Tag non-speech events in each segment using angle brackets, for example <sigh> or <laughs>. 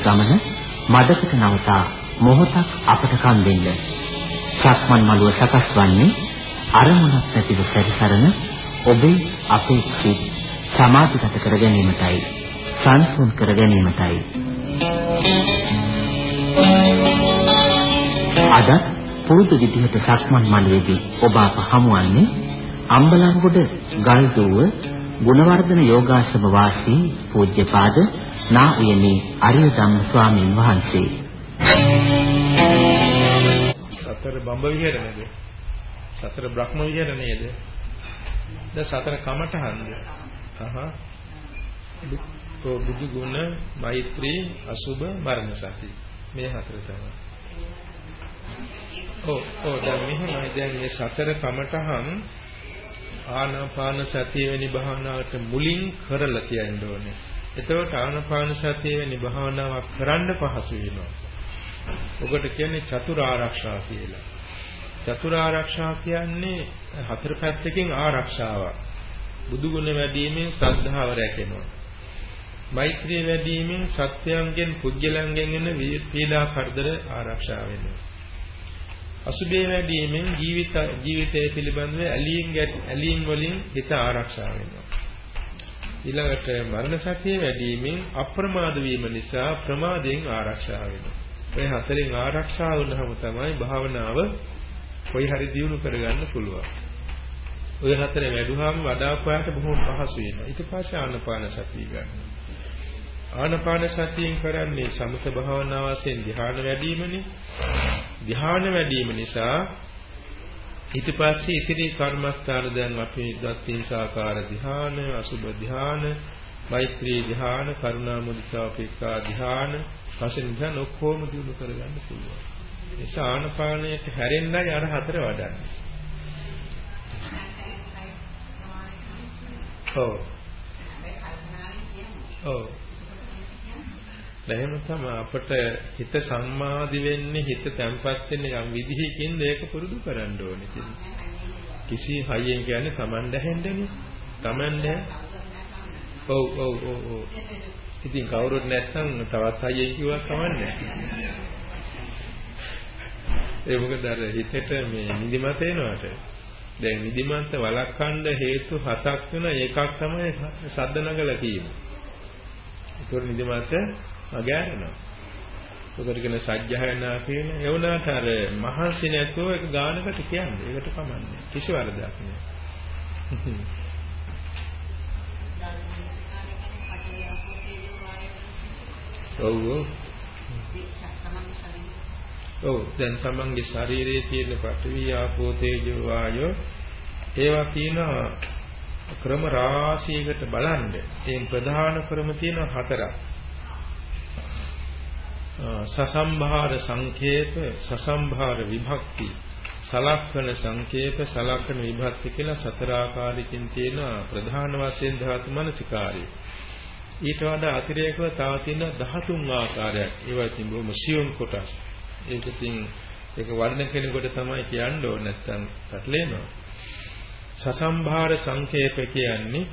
ගමන මඩකට නවතා මොහොතක් අපට කන් දෙන්න. සක්මන් මළුව සකස් වන්නේ අරමුණක් නැතිව සැරිසරන ඔබේ අපේක්ෂිත සමාධිගත කර ගැනීමටයි සංසුන් කර ගැනීමටයි. අද පුරුදු විදිහට සක්මන් මළුවේදී ඔබ අප හමුවන්නේ අම්බලන්ගොඩ ගල්දුව ගුණවර්ධන යෝගාශ්‍රම වාසී පූජ්‍යපාද නා උයනේ අරිය ධම්ම ස්වාමීන් වහන්සේ. සතර බඹ විහෙරණේද? සතර බ්‍රහ්ම විහෙරණේද? ද සතර කමඨහන්ද? අහ. බුදු ගුණ, මෛත්‍රී, අසුබ, මරණ සති. මේ හතර තමයි. ඔව් ඔව් දැන් මෙහෙමයි දැන් මේ සතර කමඨහන් ආනාපාන සතිය වෙනි භාවනාවට මුලින් කරලා තියන්න ඕනේ. එතකොට ආනාපාන සතිය වෙනි භාවනාවක් කරන්න පහසු වෙනවා. ඔකට කියන්නේ චතුරාර්යක්ෂා කියලා. චතුරාර්යක්ෂා කියන්නේ හතර පැත්තකින් ආරක්ෂාවක්. බුදු ගුණ වැඩිමෙන් ශ්‍රද්ධාව රැකෙනවා. මෛත්‍රිය වැඩිමෙන් සත්‍යයන්ගෙන් පුජ්‍යලංගෙන් එන පීඩා කරදර ආරක්ෂා වෙනවා. අසුබේ වැඩිමෙන් ජීවිත ජීවිතය පිළිබඳව ඇලීම් ඇලීම් වලින් හිත ආරක්ෂා වෙනවා. ඊළඟට මරණ සතිය වැඩිමෙන් අප්‍රමාද වීම නිසා ප්‍රමාදයෙන් ආරක්ෂා වෙනවා. මේ හතරෙන් ආරක්ෂා වුණාම තමයි භාවනාව කොයි හරි දියුණු කරගන්න පුළුවන්. ඔය හතරේ වැඩුවාම වඩා පාට බොහොම පහසු වෙනවා. ඊට පස්සේ ආනපාන සතිය ගන්න. ආනපාන සතියෙන් කරන්නේ සමත භාවනාව වශයෙන් ධ්‍යාන වැඩිමනේ. ධ්‍යාන වැඩිම නිසා ඊට පස්සේ ඉතිරි කර්මස්ථාන දැන් අපි දත්තින් සාකාර ධ්‍යාන, අසුබ ධ්‍යාන, මෛත්‍රී ධ්‍යාන, කරුණා මුදිතා උපේක්ඛා ධ්‍යාන, පස්සේ ධ්‍යාන ඔක්කොම දිනු කරගන්න පුළුවන්. ඒ ආනපානයට හැරෙන්නයි අර හතර වඩන්නේ. ඔව්. ඔව්. එහෙම තමයි. අපට හිත සම්මාදි වෙන්නේ හිත තැම්පත් වෙන්නේ යම් විදිහකින් ඒක පුරුදු කරන්න ඕනේ කිසි හයියෙන් කියන්නේ Taman දැහෙන්නනේ Taman දැහ ඔව් ඔව් ඔව් ඔව්. ඉතින් කවුරුත් නැත්නම් තවත් හයියෙන් කිව්වක් කමන්නේ ඒ මොකද අර හිතට මේ නිදිමත එනවාට. දැන් නිදිමත වළක්වන්න හේතු හතක් වෙන එකක් තමයි සද්ද නගලා තියෙන්නේ ඒකෝ නිදිමත මගෑරෙනවා. උකට කියන සත්‍යයනා කියන ඒ වුණාට අර මහන්සි නැතුව ඒක ගානකට කියන්නේ. ඒකට කමන්නේ. කිසි වරදක් නෑ. ඔව් ඔව්. ඔව් දැන් තමන්ගේ ශරීරයේ තියෙන පඨවි ආපෝ තේජෝ වායෝ ඒවා තියෙනවා ක්‍රම රාශියකට බලන්න. ඒ ප්‍රධාන ක්‍රම තියෙනවා හතරක්. සසම්භාර සංකේත සසම්භාර විභක්ති සලක්ෂණ සංකේත සලක්ෂණ විභක්ති කියලා සතර ආකාරයකින් තියෙන ප්‍රධාන වශයෙන් ධාතු මනසිකාරය. ඊට වඩා අතිරේකව තව තියෙන 13 ආකාරයක්. ඒවා ඉතින් බොහොම සියුම් කොටස්. ඒක ඉතින් ඒක වර්ණ කෙනෙකුට තමයි කියන්න ඕන නැත්නම් පැටලෙනවා. සසම්භාර සංකේප කියන්නේ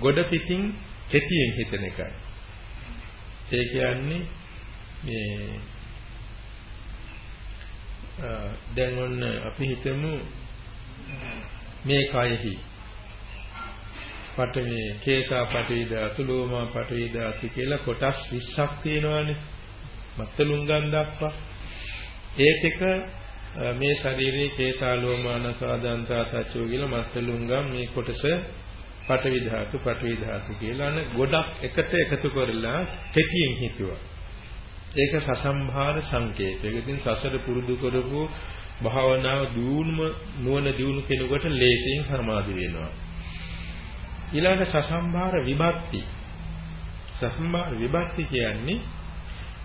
ගොඩ පිටින් කෙටියෙන් හිතන එකයි. ඒ කියන්නේ මේ දැන් ඔන්න අපි හිතමු මේ කයෙහි පඨවි කේසා පඨවි ධාතු ලෝමා පඨවි ධාතු කියලා කොටස් 20ක් තියෙනවානේ. මත්තලුංගන් දක්වා. ඒ ටික මේ ශරීරයේ කේසා ලෝමා නසාදන්තා තච්චෝ කියලා මත්තලුංගම් මේ කොටස පඨවි ධාතු පඨවි ධාතු කියලා අන ගොඩක් එකට එකතු කරලා කෙටියෙන් හිතුවා. ඒක සසම්භාර සංකේත. ඒක ඉතින් සසර පුරුදු කරපු භාවනාව දියුණුම නුවණ දියුණු කෙනෙකුට ලේසියෙන් සමාධි වෙනවා. ඊළඟ සසම්භාර විභක්ති. සසම්භාර විභක්ති කියන්නේ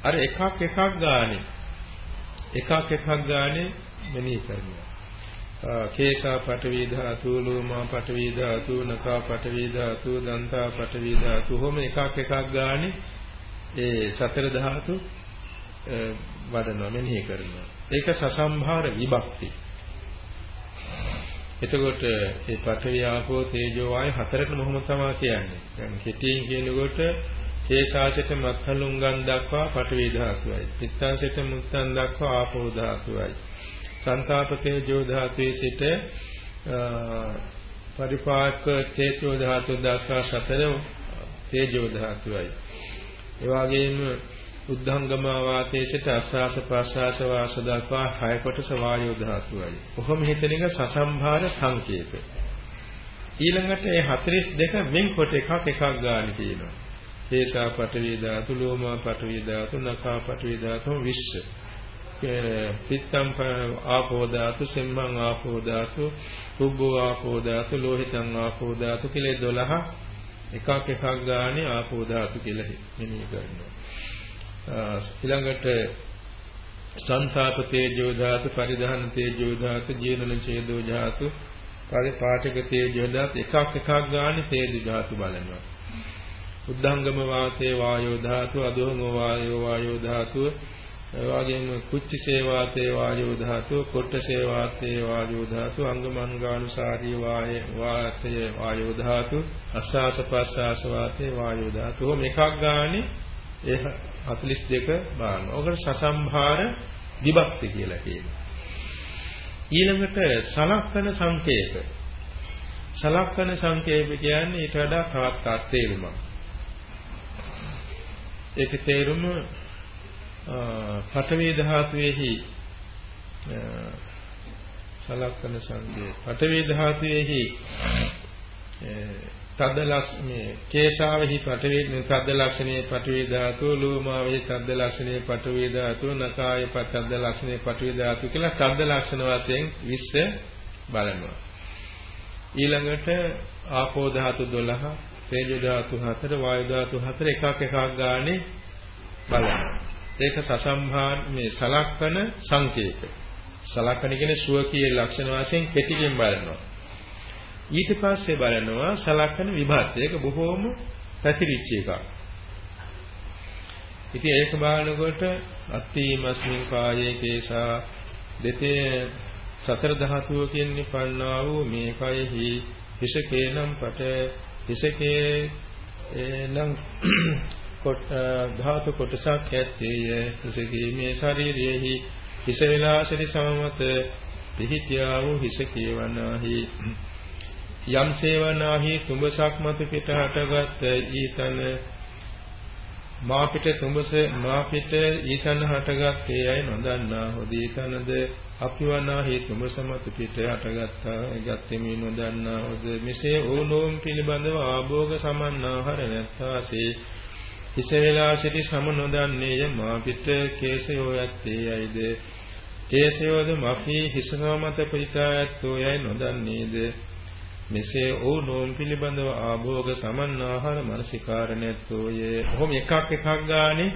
අර එකක් එකක් ගානේ එකක් එකක් ගානේ මෙනෙහි කරනවා. කේසා පඨවි ධාතු ලෝමා පඨවි ධාතු නකා පඨවි ධාතු දන්තා පඨවි ධාතු කොහොම එකක් එකක් ගානේ ඒ සතර ධාතු වඩනවා මෙනෙහි කරනවා. ඒක සසම්භාර විභක්ති. එතකොට මේ පඨවි ආපෝ තේජෝ වායු හතරටම මොහොම තමයි කියන්නේ. දැන් කෙටියෙන් කියනකොට කේශාසිත මත්හලුංගන් දක්වා පඨවි ධාතුවයි. පිත්තාසිත මුත්තන් දක්වා ආපෝ ධාතුවයි. සංතාප තේජෝ ධාතුවේ සිට පරිපාක තේජෝ ධාතු දක්වා සතර තේජෝ ධාතුවයි. ඒ වගේම උද්ධංගම වාතයේ සිට අස්වාස ප්‍රස්වාස වාස දක්වා හය කොටස වායෝ ධාතුවයි. කොහොම හිතන එක සසම්භාර සංකේත. ඊළඟට මේ 42 වෙන්කොට එකක් එකක් ගන්න කියනවා. තේසා පඨවි ධාතු, ලෝමා පඨවි ධාතු, නඛා පඨවි ධාතු, විශ්ස. පිත්තම් ආපෝ ධාතු, සෙම්මං ආපෝ ධාතු, කුබ්බෝ ආපෝ ධාතු, ලෝහිතං ආපෝ ධාතු කියලා 12 එකක් එකක් ගානේ ආපෝ ධාතු කියලා මෙනෙහි කරනවා. ඊළඟට සංතාප තේජෝ ධාතු, පරිධාන තේජෝ ධාතු, ජීවන ඡේදෝ ධාතු, පරිපාඨක තේජෝ ධාතු එකක් එකක් ගානේ තේජෝ ධාතු බලනවා. උද්ධංගම වාතේ වායෝ ධාතු, අදෝම වායෝ වායෝ ධාතුව එවාගෙම කුච්චි සේවාතේ වායෝ ධාතුව, කොට්ට සේවාතේ වායෝ ධාතුව, අංගමංගානුසාරී වායේ වාතේ වායෝ ධාතුව, අස්වාස ප්‍රස්වාස වාතේ වායෝ ධාතුව මේකක් ගානේ ඒ 42 බාන. ඔකට සසම්භාර විභක්ති කියලා කියනවා. ඊළඟට සලක්කන සංකේත. සලක්කන සංකේත කියන්නේ ඊට වඩා තවත් අර්ථයලුමක්. ඒකේ තේරුම පඨවි ධාතුවේහි සලක්කන සංකේත. පඨවි ධාතුවේහි තද්ද ලක්ෂණේ කේශාවෙහි පඨවි තද්ද ලක්ෂණේ පඨවි ධාතු ලෝමාවෙහි තද්ද ලක්ෂණේ පඨවි ධාතු නකායේ තද්ද ලක්ෂණේ පඨවි ධාතු කියලා තද්ද ලක්ෂණ වශයෙන් 20 බලනවා ඊළඟට ආපෝ ධාතු 12 තේජෝ ධාතු 4 වායු ධාතු 4 එකක් එකක් ගානේ බලනවා ඒක සසම්භාන මේ සලක්කන සංකේත සලක්කන කියන්නේ සුවකී ලක්ෂණ වශයෙන් කෙටියෙන් බලනවා ඊට පස්සේ බලනවා සලකන විභාගය. ඒක බොහෝම පැතිරිච්ච එකක්. ඉතින් ඒක බලනකොට අත්ථීමස්මින් කායේ කේසා දෙතේ සතර ධාතුවකින් නිපන්නා වූ මේ කයෙහි හිසකේනම් පට හිසකේ නම් කොට ධාතු කොටසක් ඇත්තේය. හිසකේ මේ ශරීරයේහි හිස විලාසරි සමමත පිහිටියා වූ හිසකේ වනාහි යම් සේවනාහි තුඹසක් මත පිට හටගත් ඊතන මා පිට තුඹස මා පිට ඊතන හටගත් ඒයි නොදන්නා හොදී තනද අපිවනාහි තුඹස මත පිට හටගත්තා ගත්තේ මේ නොදන්නා හොද මෙසේ ඕනෝම් පිළිබඳව ආභෝග සමන්නාහර නැත්තාසේ හිස වේලා සිටි සම නොදන්නේය මා පිට කේසයෝ ඇත්තේ යයිද? කේසයෝද මෆී හිස මත පිටා ඇත්තෝ යයි නොදන්නේද? මෙසේ ඕනෝම් පිළිබඳව ආභෝග සමන්නාහාර මනසිකාරණයත්ෝයේ ඔහොම එකක් එකක් ගානේ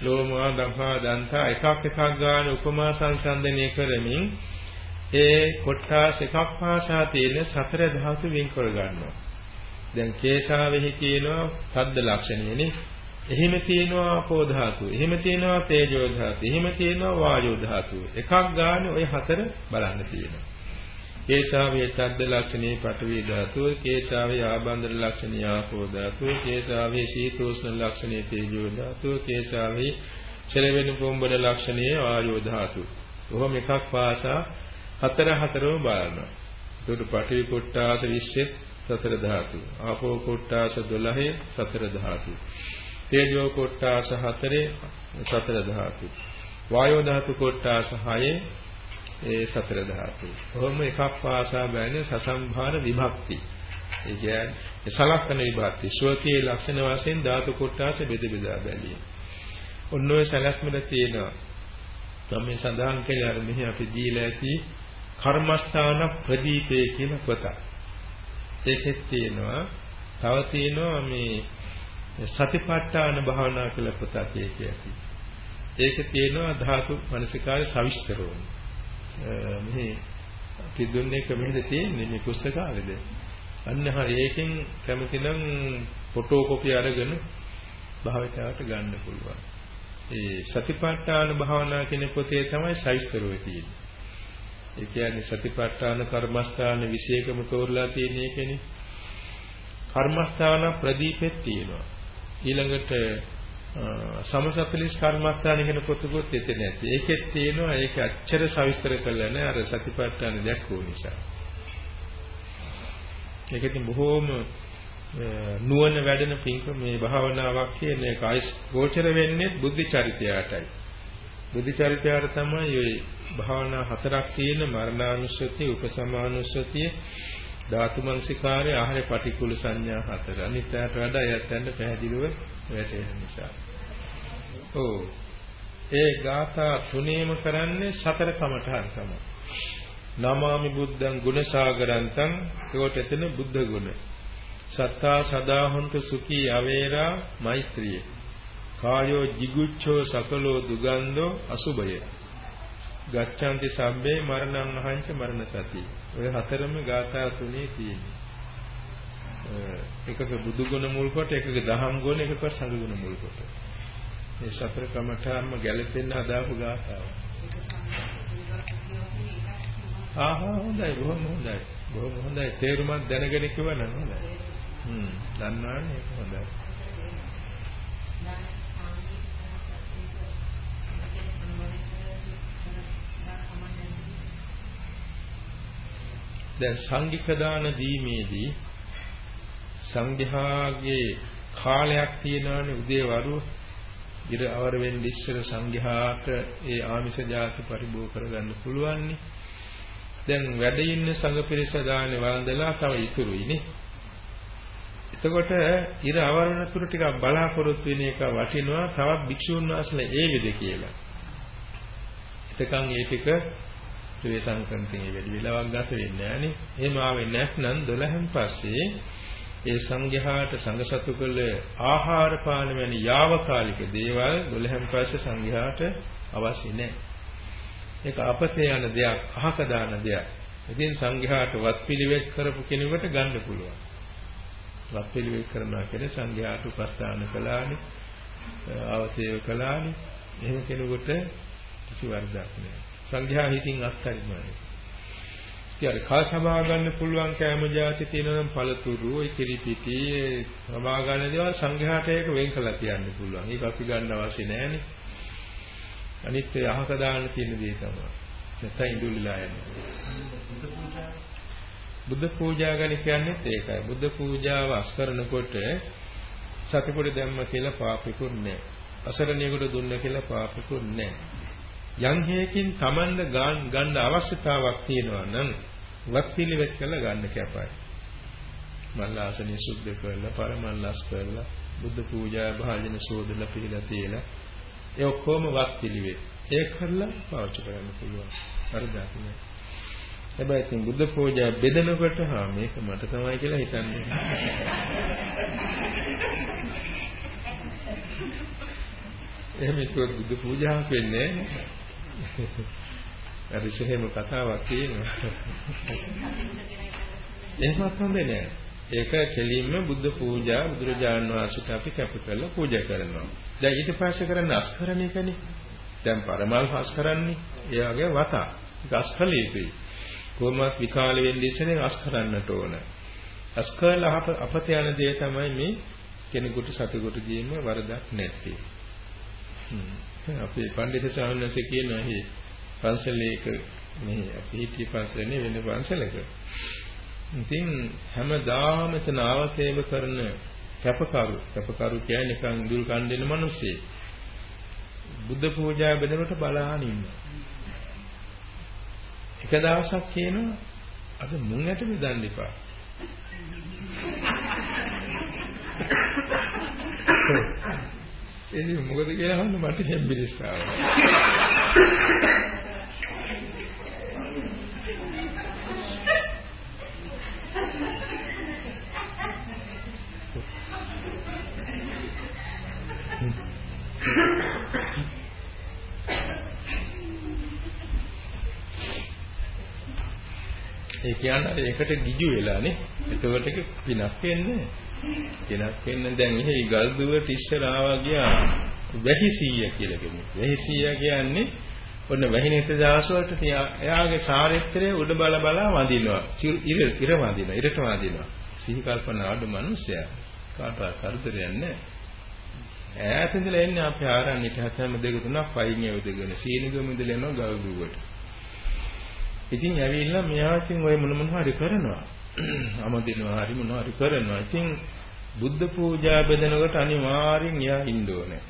ලෝමා දම්හා දන්තා එකක් එකක් ගානේ උපමා සංසන්දනය කරමින් ඒ කොටස් එකක් පාසා තියෙන සතර ධාතු වෙන් කර ගන්නවා. දැන් කේශාවෙහි තියෙනවා සද්ද ලක්ෂණයනේ. එහෙම තියෙනවා ආපෝ ධාතුව එහෙම තියෙනවා තේජෝ ධාතුව එහෙම තියෙනවා වායෝ ධාතුව එකක් ගානේ ওই හතර බලන්න තියෙනවා කේශාවේ තද්ද ලක්ෂණේ පඨවි ධාතුව, කේශාවේ ආබන්දර ලක්ෂණේ ආපෝ ධාතුව, කේශාවේ සීතෝෂ්ණ ලක්ෂණේ තේජෝ ධාතුව, කේශාවේ චලවෙන පොම්බන ලක්ෂණේ ආයෝ ධාතුව. කොහොම එකක් පාසා හතර හතරම බලනවා. ඒකට පඨවි කොට්ටාස 20 සතර ධාතු. ආපෝ කොට්ටාස 12 සතර ධාතු. තේජෝ කොට්ටාස 4 සතර ධාතු. වායෝ ධාතු කොට්ටාස 6 ඒ සතර ධාතු. කොහොම එකක් පාසා බැලෙන සසම්භාර විභක්ති. ඒ කියන්නේ සලක්කන විභක්ති. ස්වකීය ලක්ෂණ වශයෙන් ධාතු කොටස බෙද බෙදා බැලීම. ඔන්න ඔය සැලැස්මල තියෙනවා. තමයි සඳහන් කළේ අර මෙහි අපි දීලා ඇති කර්මස්ථාන ප්‍රදීපේ කියන පොත. ඒකෙත් තියෙනවා තව තියෙනවා මේ සතිපට්ඨාන භාවනා කියලා පොතක් ඒකේ. ඒක තියෙනවා ධාතු මනසිකාරය සවිස්තරව. මෙහි අපි දුන්නේ කොහෙද තියෙන්නේ මේ පුස්තකාලෙද? අන්න හරි ඒකෙන් කැමතිනම් ෆොටෝ කොපි අරගෙන භාවිතාවට ගන්න පුළුවන්. ඒ සතිපට්ඨාන භාවනා කියන පොතේ තමයි සයිස්තරෝ තියෙන්නේ. ඒ කියන්නේ සතිපට්ඨාන කර්මස්ථාන විශේෂකම තෝරලා තියෙන එකනේ. කර්මස්ථාන ප්‍රදීපෙත් තියෙනවා. ඊළඟට සමසප්පලිස් කර්මස්ථාන කියන පොතකුත් එතන නැති. ඒකෙත් තියෙනවා ඒක අච්චර සවිස්තර කළා නෑ අර සතිපට්ඨාන දැක්කෝ නිසා. ඒකෙන් බොහෝම නුවණ වැඩෙන පින්ක මේ භාවනාවක් කියන එක ආයිස් ගෝචර වෙන්නේ බුද්ධ චරිතයටයි. බුද්ධ චරිතයට තමයි ওই භාවනා හතරක් තියෙන මරණානුස්සතිය, උපසමානුස්සතිය, ධාතු මනසිකාරය, ආහාර පටිකුල සංඥා හතර. අනිත්‍යයට වඩා යැත්තන්ට පැහැදිලිව වැටෙන නිසා. ඔව්. ඒ ගාථා තුනේම කරන්නේ සතර කමඨාන් තමයි. නමාමි බුද්ධං ගුණසාගරන්තං ඒකට එතන බුද්ධ ගුණ. සත්තා සදාහොන්ත සුඛී අවේරා මෛත්‍රිය. කායෝ jigucchෝ සකලෝ දුගන්ධෝ අසුභය. ගච්ඡanti සබ්බේ මරණං අහංච මරණ සති. ඔය හතරම ගාථා තුනේ තියෙනවා. එකක බුදු ගුණ මුල් කොට එකක දහම් ගුණ එකක සංඝ ගුණ මුල් කොට. මේ සතර කමඨාන්ම ගැලපෙන්න හදාපු ගාථාව. ආහා හොඳයි බොහොම හොඳයි. බොහොම හොඳයි. තේරුමක් දැනගෙන කිව්වනම් හොඳයි. හ්ම් දන්නවනේ ඒක හොඳයි. දැන් සංඝික දාන දීමේදී සංඝයාගේ කාලයක් තියෙනවානේ උදේවරු ඉර අවර වෙන්න ඉස්සර සංඝයාට ඒ ආමිෂ ජාති පරිභෝග කරගන්න පුළුවන්නේ. දැන් වැඩ ඉන්න සංඝ පිරිස දානේ වන්දලා තව ඉතුරුයිනේ. එතකොට ඉර අවරණ තුර ටිකක් බලාපොරොත්තු වෙන එක වටිනවා. තවත් භික්ෂුන් වහන්සේලා ඒ විද කියලා. එතකන් ඒ ටික ත්‍රිසංකන්තේ වැඩි වෙලාවක් ගත වෙන්නේ නැහනේ. එහෙම ආවේ නැත්නම් 12න් පස්සේ ඒ සංඝයාට සංඝසතු කළ ආහාර පාන වැනි යාවකාලික දේවල් 12න් පස්සේ සංඝයාට අවශ්‍ය නැහැ. ඒක අපතේ යන දෙයක්, අහක දාන දෙයක්. ඉතින් සංඝයාට වත්පිළිවෙත් කරපු කෙනෙකුට ගන්න පුළුවන්. වත්පිළිවෙත් කරනවා කියන්නේ සංඝයාට උපස්ථාන කළානේ, අවතේව කළානේ. එහෙම කෙනෙකුට කිසි වරදක් නැහැ. සංඝයා හිතින් අත්හරිනවා. ඉතින් කල් සබා ගන්න පුළුවන් කෑම જાති තියෙනවා නම් පළතුරු, ඒ කිරිපිටි, සබා ගන්න දේවල් සංඝයාට ඒක වෙන් කළා කියන්න පුළුවන්. ඒක අපි ගන්න අවශ්‍ය නැහැනේ. අනිත් ඒ අහක දාන්න තියෙන දේ තමයි. නැත්නම් ඉඳුල්ලා යන්නේ. බුද්ධ පූජා ගැන කියන්නේත් ඒකයි. බුද්ධ පූජාව අස්කරනකොට සතිපුඩි දැම්ම කියලා පාපිකුත් නැහැ. අසරණියෙකුට දුන්න කියලා පාපිකුත් නැහැ. යම් හේකින් Tamand ගන්න අවශ්‍යතාවක් තියෙනවා නම් වත්පිළිවෙත් කළ ගන්න කැපයි. මල්ලාසනිය සුද්ධ කරලා පරමල්ලාස් කරලා බුද්ධ පූජා භාජන සෝදලා පිළිලා තියලා ඒ ඔක්කොම වත්පිළිවෙත්. ඒ කරලා පාවිච්චි කරන්න පුළුවන්. හරිද? හැබැයි ඉතින් බුද්ධ පූජා බෙදනකොට හා මේක මට තමයි කියලා හිතන්නේ. එහෙම ඉතුරු බුදු පූජාවක් වෙන්නේ නැහැ. <laughs> ඉස්සෙහෙම කතාවක් තියෙනවා. <laughs> එහෙමත් හොඳ නෑ. ඒක කෙලින්ම බුද්ධ පූජා බුදුරජාණන් වහන්සේට අපි කැප කරලා පූජා කරනවා. දැන් ඊට පස්සේ කරන්නේ අස්කරණ එකනේ. දැන් පරමල් අස්කරන්නේ. ඒ වගේ වතා. යුතුයි. කොහොමවත් විකාල වෙන්නේ ඉස්සෙල්ලා අස්කරන්නට ඕන. අස්කරලා අපත යන දේ තමයි මේ කෙනෙකුට සතුටුට දීම වරදක් නැත්තේ. අපේ පඬිතු ස්වාමීන් වහන්සේ කියනවා එහි පන්සලේක මේ අපි හිටිය පන්සලේ වෙන පන්සලක. ඉතින් හැමදාම එතන ආවසේව කරන කැපකරු කැපකරු කියන්නේ නිකන් දුල් කන් දෙන මිනිස්සේ. බුද්ධ පූජා බෙදනකොට බලාගෙන ඉන්නවා. එක දවසක් කියනවා අද මුං ඇට බෙදන්න එපා. එන්නේ මොකද කියලා අහන්න මට හැම්බිරිස් ආවා. ඒ කියන්නේ ඒකට ගිජු වෙලානේ. එතකොට පිනක් වෙන්නේ කෙනක් වෙන්න දැන් එහෙ ගල්දුවට ඉස්සර ආවා ගියා වැහිසීය කියලා කෙනෙක්. වැහිසීය කියන්නේ ඔන්න වැහිණිත දවස් වලට එයාගේ චාරිත්‍රය උඩ බල බලා වඳිනවා. ඉර ඉර වඳිනවා. ඉරට වඳිනවා. සිහි කල්පනා අඩු මිනිසයා කාටවත් කරදරයක් නැහැ. ඈත ඉඳලා එන්නේ අපි ආරණ්‍යට හැතැම්ම දෙක තුනක් පයින් යවදගෙන සීනිගම ඉඳලා එනවා ගවුරුවට. ඉතින් ඇවිල්ලා මෙයා ඉතින් ওই මොන මොන හරි කරනවා. <clears throat> අමදිනවා හරි මොනවා හරි කරනවා. ඉතින් බුද්ධ පූජා බෙදනකොට අනිවාර්යෙන් එයා ඉන්න ඕනේ.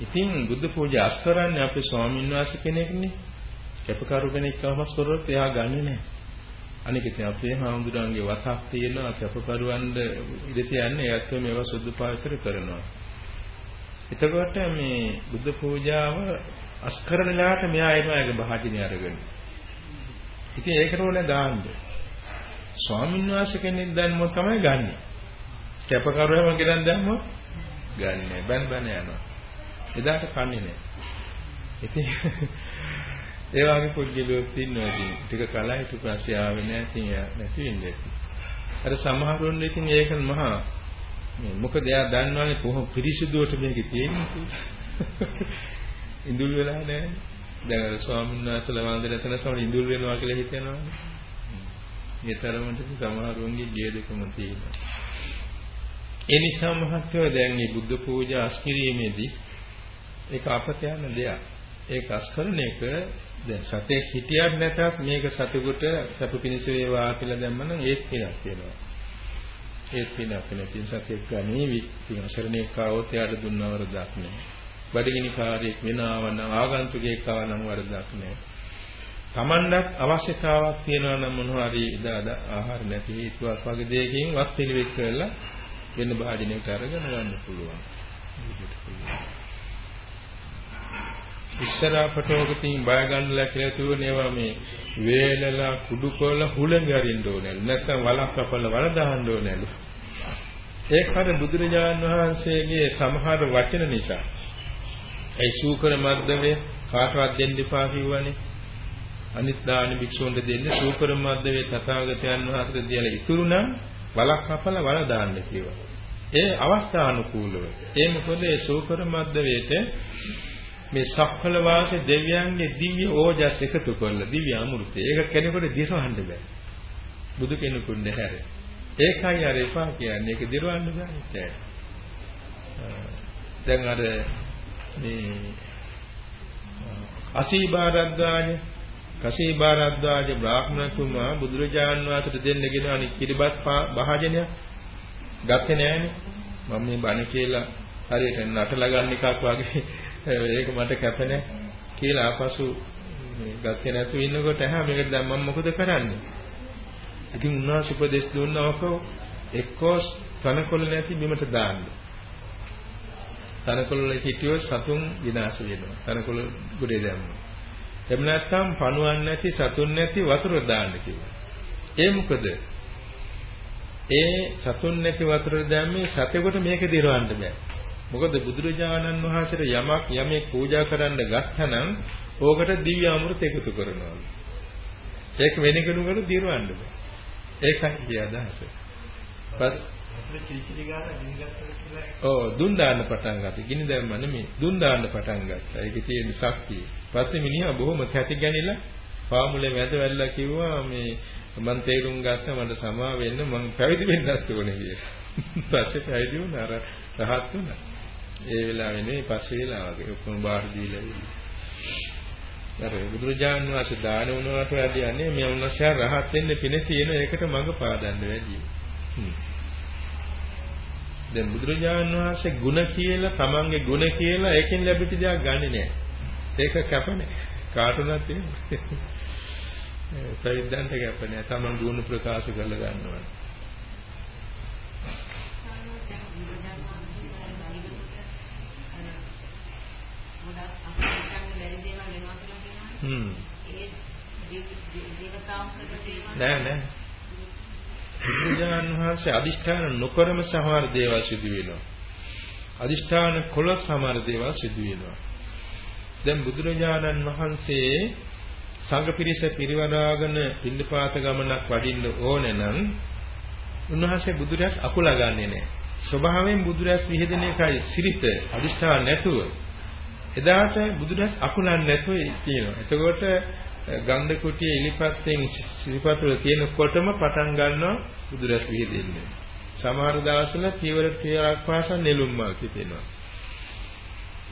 ඉතින් බුද්ධ පූජා අස් කරන්නේ අපේ ස්වාමීන් වහන්සේ කෙනෙක්නේ. කැපකරු කෙනෙක් කවමස් කරොත් එයා ගන්නෙ නැහැ. අනික ඉතින් අපේ හාමුදුරන්ගේ වතක් තියෙනවා කැපකරුවන්ද ඉඳ තියන්නේ ඒත් මේවා සුද්ධ පාවිච්චි කරනවා. එතකොට මේ බුද්ධ පූජාව අස් කරන ලාට මෙයා එනවාගේ භාජනය අරගෙන. ඉතින් ඒකට ඕනේ දාන්න. ස්වාමීන් වහන්සේ කෙනෙක් දැම්මොත් තමයි ගන්නෙ. කැපකරුවම ගෙනන් දැම්මොත් ගන්නෙ. බැන් බැන යනවා. එදාට කන්නේ නැහැ. ඉතින් <laughs> ඒ වගේ පුද්ගලයෝත් ඉන්නවා ඉතින් ටික කලයි ඊට පස්සේ ආවේ නැහැ ඉතින් නැති වෙන්නේ. අර සමහරුන් ඉතින් ඒක මහා මේ මොකද එයා දන්නවනේ කොහොම පිරිසිදුවට මේක තියෙන්නේ <laughs> ඉඳුල් වෙලා නැහැ. දැන් අර ස්වාමීන් වහන්සේලා වන්දන තන සමහර ඉඳුල් වෙනවා කියලා හිතනවානේ. මේ තරමට සමහරුන්ගේ ගිය දෙකම තියෙනවා. ඒ නිසා මහත්වෝ දැන් මේ බුද්ධ පූජා අස්කිරීමේදී ඒක අපත යන දෙයක්. ඒක අස්කරන එක දැන් සතේ හිටියක් නැතත් මේක සතෙකුට සතු පිනිස වේවා කියලා දැම්මනම් ඒත් පිනක් වෙනවා. ඒත් පිනක් වෙන තින් සතෙක් ගනීවි. ඉතින් අසරණේ කාවොත් එයාට දුන්නව වරදක් නෑ. බඩගිනි කාර්යයක් වෙනවනම් ආගන්තුකයෙක් ආවනම් වරදක් නෑ. Tamandak අවශ්‍යතාවක් තියෙනවා නම් මොනවා හරි ඉදාද ආහාර නැති හේතුවක් වගේ දෙයකින් වත් පිළිවෙත් කරලා වෙන භාජනයකට අරගෙන ගන්න පුළුවන්. ඉස්සර අපටෝකකින් බය ගන්නලා කියලා තුනේවා මේ වේලලා කුඩු කොල හුලඟ අරින්න ඕනේ. නැත්නම් වලක් කපල වල දාන්න ඕනේ. ඒකද බුදුරජාණන් වහන්සේගේ සමහර වචන නිසා. ඒ සූකර මද්දවේ කාටවත් දෙන්න එපා කිව්වනේ. අනිත් දාන භික්ෂුන්ට දෙන්නේ සූකර මද්දවේ තථාගතයන් වහන්සේට දීලා ඉතුරු නම් වලක් කපල වල දාන්න කිව්වා. ඒ අවස්ථානුකූලව. ඒ මොකද ඒ සූකර මද්දවේට මේ සක්වල වාසී දෙවියන්ගේ දිව්‍ය ඕජස් එකතු කරලා දිව්‍ය අමෘතය. ඒක කෙනෙකුට දිරවන්න බෑ. බුදු කෙනෙකුට නැහැ. ඒකයි අර එපා කියන්නේ. ඒක දිරවන්න බෑ. දැන් අර මේ අසීබාරද්දාජ කසීබාරද්දාජ බ්‍රාහ්මණතුමා බුදුරජාන් වහන්සේට දෙන්න ගෙන අනිත් කිරිබත් භාජනයක් ගත්තේ නෑනේ. මම මේ බණ කියලා හරියට නටලා ගන්න එකක් වගේ <laughs> ඒක මට කැප කියලා ආපසු ගත්තේ නැතුව ඉන්නකොට ඇහ මේක දැන් මම මොකද කරන්නේ? ඉතින් උන්වහන්සේ උපදෙස් දුන්නා ඔක එක්කෝ තනකොළ නැති බිමට දාන්න. තනකොළ හිටියොත් සතුන් විනාශ වෙනවා. තනකොළ ගොඩේ දැම්මා. එහෙම නැත්නම් පණුවන් නැති සතුන් නැති වතුර දාන්න කිව්වා. ඒ මොකද? ඒ සතුන් නැති වතුර දැම්මේ සතෙකුට මේක දිරවන්න බෑ. මොකද බුදුරජාණන් වහන්සේට යමක් යමෙක් පූජා කරන්න ගත්තනම් ඕකට දිව්‍ය අමෘත එකතු කරනවා. ඒක වෙන කෙනෙකුට දිරවන්න බෑ. ඒකයි කිය අදහස. පස් ඔව් දුන් දාන්න පටන් ගත්තා. ගිනි දැම්ම නෙමෙයි. දුන් දාන්න පටන් ගත්තා. ඒකේ තියෙන ශක්තිය. පස්සේ මිනිහා බොහොම කැටි ගැනිලා පාමුලේ මැද වැල්ලා කිව්වා මේ මම තේරුම් ගත්තා මට සමා වෙන්න මම පැවිදි වෙන්නත් ඕනේ කියලා. <laughs> පස්සේ පැවිදි වුණා රහත් වුණා. ඒ වෙලාවේ නෙවෙයි පස්සේ වෙලාවක ඔක්කොම බාහිර දීලා ඉන්නේ. අර බුදුරජාණන් වහන්සේ දාන වුණාට වැඩියන්නේ මේ උන්වහන්සේ රහත් වෙන්න පින තියෙන එකට මඟ පාදන්න වැඩි. දැන් බුදුරජාණන් වහන්සේ ಗುಣ කියලා තමන්ගේ ಗುಣ කියලා ඒකෙන් ලැබිච්ච දෙයක් ගන්නෙ නෑ. ඒක කැපනේ. කාටුණත් එහෙම. සවිද්දන්ට කැපනේ. තමන් ගුණ ප්‍රකාශ කරලා ගන්නවා. හ්ම්. නෑ නෑ. බුදුජානන් වහන්සේ අදිෂ්ඨාන නොකරම සමහර දේවල් සිදු වෙනවා. අදිෂ්ඨාන කළ සමහර දේවල් සිදු වෙනවා. දැන් බුදුරජාණන් වහන්සේ සංඝ පිරිස පිරිවරාගෙන පින්දපාත ගමනක් වඩින්න ඕනේ නම් උන්වහන්සේ බුදුරැස් අකුලා ගන්නෙ නෑ. ස්වභාවයෙන් බුදුරැස් විහෙදෙන එකයි සිරිත අදිෂ්ඨාන නැතුව එදාට බුදුරස් අකුලන්නේ නැතුව කියනවා. එතකොට ගන්ධ කුටිය ඉලිපත්තෙන් සිරිපතුල තියෙනකොටම පටන් ගන්නවා බුදුරස් විහිදෙන්නේ. සමහර දවස්වල පියවර ක්‍රියාවක් පාසා නෙළුම් මල් පිටෙනවා.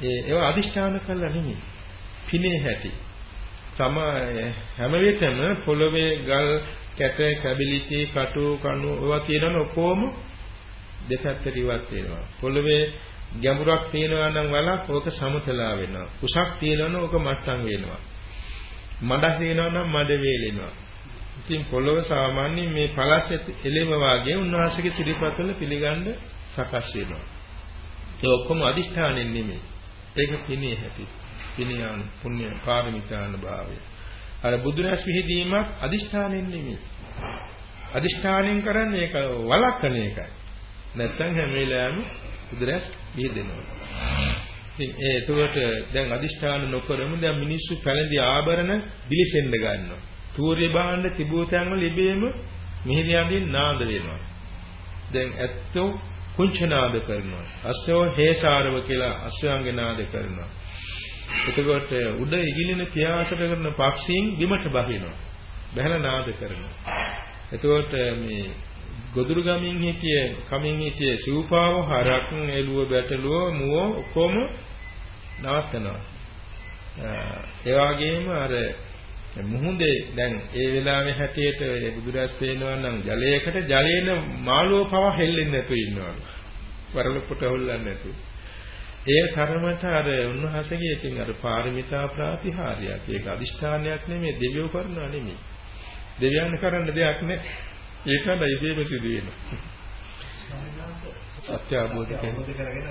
ඒ ඒවා අදිෂ්ඨාන කළා නෙමෙයි. පිනේ හැටි. තම හැම වෙලෙම පොළවේ ගල් කැට කැබිලිටි කටු කණු ඒවා තියෙනවනේ ඔක්කොම දෙපැත්තට ඉවත් වෙනවා. පොළවේ ගැඹුරක් තියෙනවා නම් වලක් ඕක සමතලා වෙනවා. කුසක් තියෙනවා නම් ඕක මට්ටම් වෙනවා. මඩක් තියෙනවා නම් මඩ වේලෙනවා. ඉතින් පොළව සාමාන්‍යයෙන් මේ පළස් එළෙම වාගේ උන්වහන්සේගේ සිරිපත්වල පිළිගන්න සකස් වෙනවා. ඒ ඔක්කොම අදිෂ්ඨානෙන් නෙමෙයි. ඒක පිනේ හැටි. පිනියන් පුණ්‍ය පාරමිතාන භාවය. අර බුදුරැස් විහිදීමක් අදිෂ්ඨානෙන් නෙමෙයි. අදිෂ්ඨානෙන් කරන්නේ ඒක වළක්වන එකයි. නැත්තම් හැම වෙලාවෙම බුදුරැස් විහිදෙනවා. ඉතින් ඒ එතකොට දැන් අදිෂ්ඨාන නොකරමු දැන් මිනිස්සු පැලඳි ආභරණ දිලිසෙන්න ගන්නවා. තූර්ය භාණ්ඩ තිබූ තැන් වල ඉබේම මිහිරියන්ගෙන් නාද වෙනවා. දැන් ඇත්තෝ කුංචනාද කරනවා. අස්සෝ හේසාරව කියලා අස්වැංගේ නාද කරනවා. එතකොට උඩ ඉගිලින පියාසට කරන පක්ෂීන් බිමට බහිනවා. බහැලා නාද කරනවා. එතකොට මේ ගොදුරු ගමින් හිටිය කමින් හිටිය සිව්පාව හරක් එළුව බැටළුව මුව ඔක්කොම නවත්තනවා. ඒ වගේම අර මුහුදේ දැන් ඒ වෙලාවේ හැටියට බුදුරජාස් පේනවා නම් ජලයකට ජලේන මාළුව පව හෙල්ලෙන්නේ නැතුව ඉන්නවා. වරල පොට හොල්ලන්නේ නැතුව. ඒ තරමට අර උන්වහන්සේගේ ඉතින් අර පාරමිතා ප්‍රාතිහාර්යයක්. ඒක අදිෂ්ඨානයක් නෙමෙයි දෙවියෝ කරනවා නෙමෙයි. දෙවියන් කරන්න දෙයක් නැහැ. ඒකයි ඉබේම සිදු වෙනවා. සත්‍ය අවබෝධ කරගෙන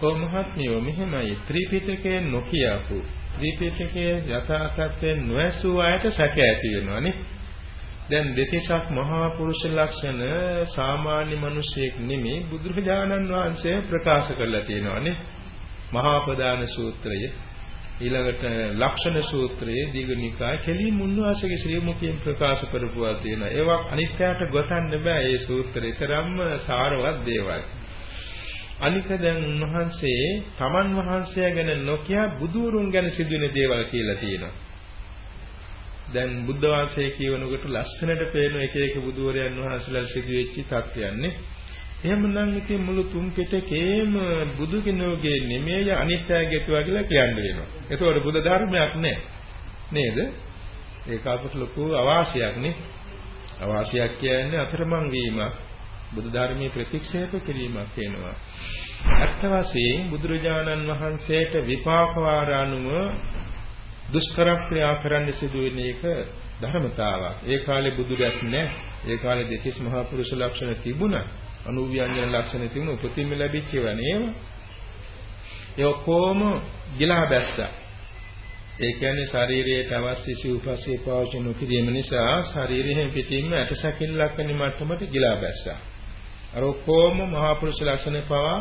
කොමහත්මියෝ මෙහෙමයි ත්‍රිපිටකයේ නොකියපු ත්‍රිපිටකයේ යථා සත්‍යයෙන් නොඇසූ අයට සැක ඇති වෙනවානේ. දැන් දෙතිසක් මහා පුරුෂ ලක්ෂණ සාමාන්‍ය මිනිසෙක් නෙමෙයි බුදුරජාණන් වහන්සේ ප්‍රකාශ කරලා තියෙනවානේ. මහා ප්‍රදාන සූත්‍රය ඊළඟට ලක්ෂණ සූත්‍රයේ දීඝනිකාය කෙලින් මුන්වහන්සේගේ ශ්‍රී මුඛයෙන් ප්‍රකාශ කරපුවා තියෙනවා. ඒවා අනිත්‍යයට ගොතන්න බෑ මේ සූත්‍රය. තරම්ම සාරවත් දේවල්. අනික දැන් උන්වහන්සේ තමන් වහන්සේ ගැන නොකිය බුදුරුන් ගැන සිදුවෙන දේවල් කියලා තියෙනවා. දැන් බුද්ධ වාසයේ කියවනකොට ලස්සනට පේන එක එක බුදුවරයන් වහන්සේලා සිදුවෙච්ච තත්ත්වයන්නේ එහෙමනම් ඉතින් මුළු තුන් පිටකේම බුදු කෙනෙකුගේ නෙමෙයි අනිත්‍යය ගෙතුවා කියලා කියන්න වෙනවා. ඒතකොට බුද්ධ ධර්මයක් නෑ. නේද? ඒක අපට ලොකු අවාසියක් නේ. අවාසියක් කියන්නේ අතරමං වීමක්. බුදු ධර්මයේ ප්‍රතික්ෂේප කිරීමක් වෙනවා. අත්ත වශයෙන් බුදුරජාණන් වහන්සේට විපාක වාරානුව දුෂ්කර ක්‍රියා කරන්න සිදු වෙන එක ධර්මතාවක්. ඒ කාලේ බුදු දැස් නැහැ. ඒ කාලේ දෙතිස් මහා පුරුෂ ලක්ෂණ තිබුණා. අනුව්‍යංජන ලක්ෂණ තිබුණ උපතින්ම ලැබිච්ච ඒවා නේම. ඒ ඔක්කොම ගිලා බැස්සා. ඒ කියන්නේ ශරීරයට අවශ්‍ය සිව්පස්සේ පාවිච්චි නොකිරීම නිසා ශරීරයෙන් පිටින්ම ඇටසැකිල්ලක් වෙන මට්ටමට ගිලා බැස්සා. අර ඔක්කොම මහා පුරුෂ ලක්ෂණ පවා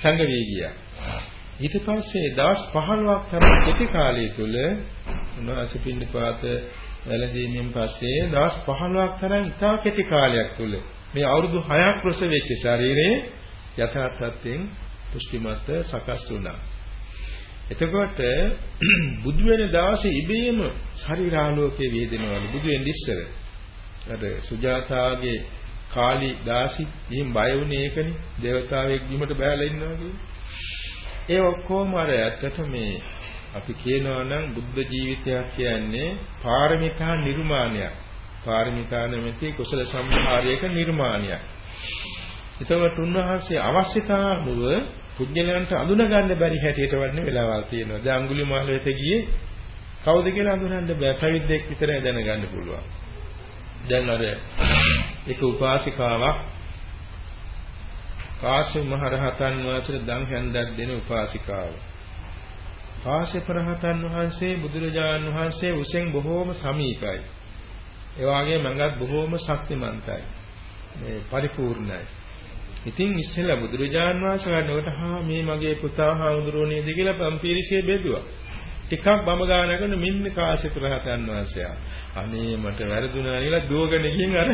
සංගවී ගියා. ඊට පස්සේ දවස් 15ක් තරම් කෙටි කාලය තුල උන්වහන්සේ පින්නපාත වැළඳීමෙන් පස්සේ දවස් 15ක් තරම් ඉතා කෙටි කාලයක් තුල මේ අවුරුදු 6ක් ප්‍රස වෙච්ච ශරීරයේ යථාර්ථයෙන් පුෂ්ටිමත් සකස් වුණා. එතකොට බුදු වෙන දවසේ ඉබේම ශරීරාලෝකයේ වේදෙනවලු බුදු වෙන්න ඉස්සර. අර සුජාතාගේ කාලි දාසි ඉහින් බය වුණේ ඒකනේ. దేవතාවෙක් බිමට බහැලා ඉන්නවා කියන්නේ. ඒ ඔක්කොම අර ඇත්තට මේ අපි කියනවා නම් බුද්ධ ජීවිතයක් කියන්නේ පාරමිතා නිර්මාණයක්. පාරමිතා නැමැති කුසල සම්භාරයක නිර්මාණයක්. එතකොට උන්වහන්සේ අවශ්‍යතාවුව පුජ්‍යලයන්ට අඳුන ගන්න බැරි හැටියට වන්නේ වෙලාවල් තියෙනවා. දැන් අඟුලිමාල වෙත ගියේ කවුද කියලා අඳුනන්න බෑ. පැවිද්දෙක් විතරයි දැනගන්න පුළුවන්. දැන් අර එක උපාසිකාවක් කාශ්‍යප මහ රහතන් වහන්සේට දන් හැන්දක් දෙන උපාසිකාව. කාශ්‍යප රහතන් වහන්සේ බුදුරජාණන් වහන්සේ උසෙන් බොහෝම සමීපයි. ඒ වගේම මඟත් බොහෝම ශක්තිමන්තයි. මේ පරිපූර්ණයි. ඉතින් ඉස්සෙල්ලා බුදුරජාන් වහන්සේ ගන්නකොට හා මේ මගේ පුතා හාමුදුරුවෝ නේද කියලා පම්පීරිසිය බෙදුවා. ටිකක් බම ගානගෙන මින්න කාශ්‍යප රහතන් වහන්සේ. අනේ මට වැරදුනා කියලා දුවගෙන ගිහින් අර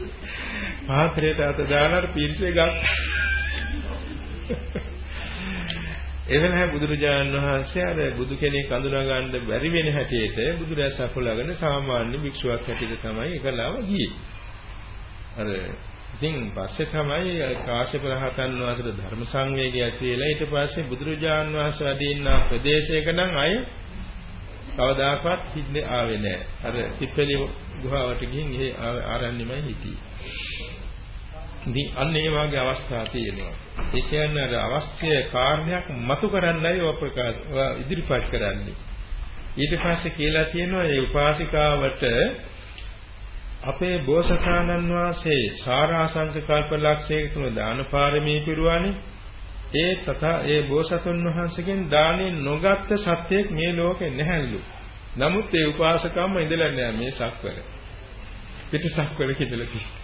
<laughs> පාත්‍රයට අත දාලා පිරිසේ ගත්තා. <laughs> එවෙලාවේ බුදුරජාණන් වහන්සේ අර බුදු කෙනෙක් අඳුනා ගන්න බැරි වෙන හැටියට බුදුරැස් අකුලගෙන සාමාන්‍ය භික්ෂුවක් හැටියට තමයි එකලාව ගියේ. අර ඉතින් පස්සේ තමයි කාශ්‍යප රහතන් වහන්සේට ධර්ම සංවේගය ඇති වෙලා ඊට පස්සේ බුදුරජාණන් වහන්සේ වැඩ ඉන්න ප්‍රදේශයක නම් අය කවදාකවත් හින්නේ ආවේ නැහැ. අර පිප්පලි ගුහාවට ගිහින් එහේ ආරණ්‍යමයි හිටියේ. ඉතින් අන්න ඒ වගේ අවස්ථා තියෙනවා. ඒ කියන්නේ අර අවශ්‍ය කාරණයක් මතු කරන්නයි ඔය ප්‍රකාශ ඉදිරිපත් කරන්නේ. ඊට පස්සේ කියලා තියෙනවා මේ උපාසිකාවට අපේ බෝසතාණන් වහන්සේ සාරාසංස කල්පලක්ෂයක තුන දාන පාරමී පිරුවානේ. ඒ තථා ඒ බෝසතුන් වහන්සේගෙන් දානේ නොගත්ත සත්‍යයක් මේ ලෝකේ නැහැලු. නමුත් ඒ උපාසකම්ම ඉඳලා නෑ මේ සක්වල. පිට සක්වල කියලා කිව්වා.